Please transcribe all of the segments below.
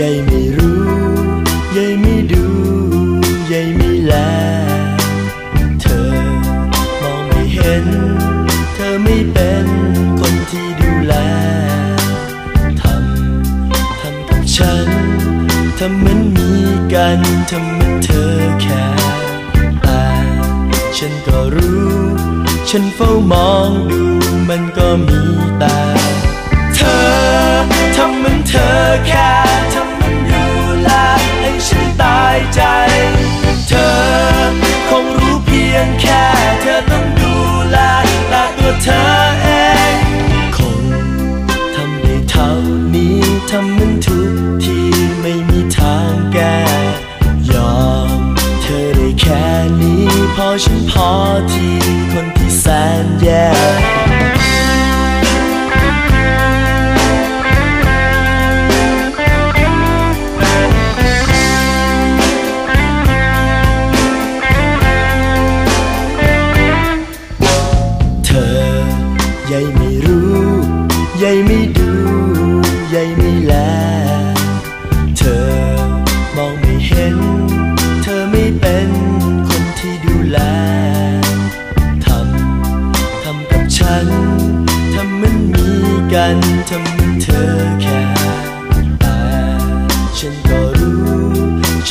ยายไม่รู้ยายไม่ดูยายไม่แล เธอมองไม่เห็น เธอไม่เป็นคนที่ดูแล ทำ ทำกับฉัน ทำเหมือนมีกัน ทำเหมือนเธอแค่แต่ฉันก็รู้ ฉันเฝ้ามองดูมันก็มีแต่ำเหมือนทุกที่ไม่มีทางแก้ยอมเธอได้แค่นี้ พอฉันพอที่คนที่แสนแย่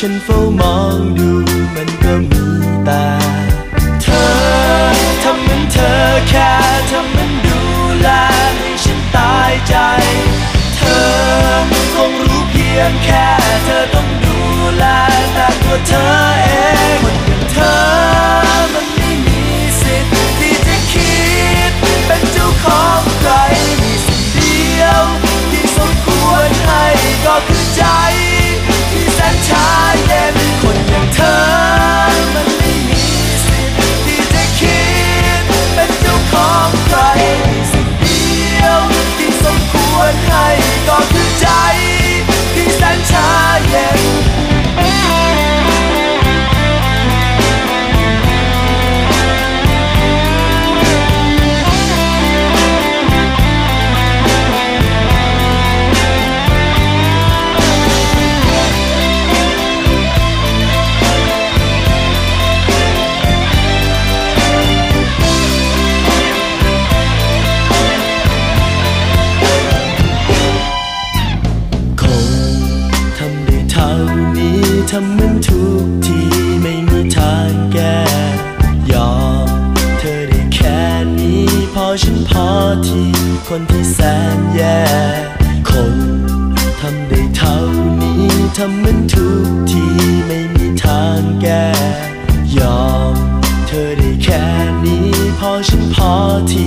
是否忙碌？ ทำมันทุกทีไม่มีทางแก้ยอมเธอได้แค่นี้ พอฉันพอทีคนที่แสนแย่คนทำได้เท่านี้ทำมันทุกทีไม่มีทางแก้ยอม เธอได้แค่นี้ พอฉันพอที